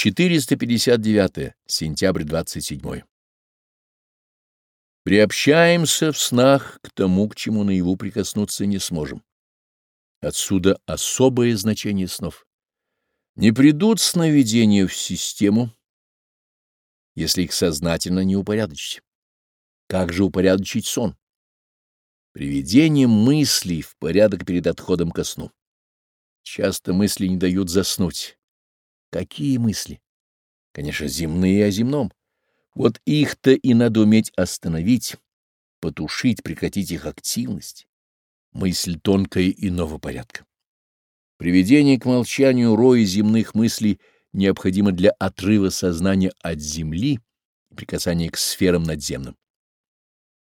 459. Сентябрь 27. Приобщаемся в снах к тому, к чему наяву прикоснуться не сможем. Отсюда особое значение снов. Не придут сновидения в систему, если их сознательно не упорядочить. Как же упорядочить сон? Приведение мыслей в порядок перед отходом ко сну. Часто мысли не дают заснуть Какие мысли? Конечно, земные о земном. Вот их-то и надо уметь остановить, потушить, прекратить их активность. Мысль тонкая иного порядка. Приведение к молчанию роя земных мыслей необходимо для отрыва сознания от земли и прикасания к сферам надземным.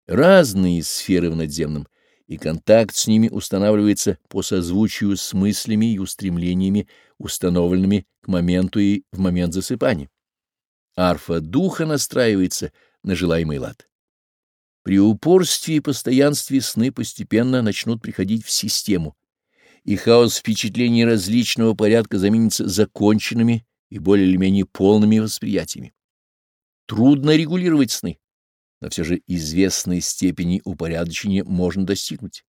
Разные сферы в надземном и контакт с ними устанавливается по созвучию с мыслями и устремлениями, установленными к моменту и в момент засыпания. Арфа духа настраивается на желаемый лад. При упорстве и постоянстве сны постепенно начнут приходить в систему, и хаос впечатлений различного порядка заменится законченными и более или менее полными восприятиями. Трудно регулировать сны но все же известной степени упорядочения можно достигнуть.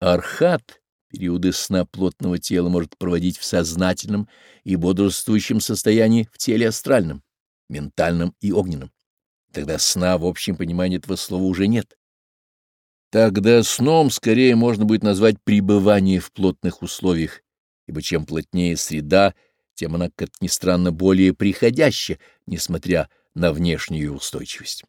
Архат периоды сна плотного тела может проводить в сознательном и бодрствующем состоянии в теле астральном, ментальном и огненном. Тогда сна в общем понимании этого слова уже нет. Тогда сном скорее можно будет назвать пребывание в плотных условиях, ибо чем плотнее среда, тем она, как ни странно, более приходяща, несмотря на внешнюю устойчивость.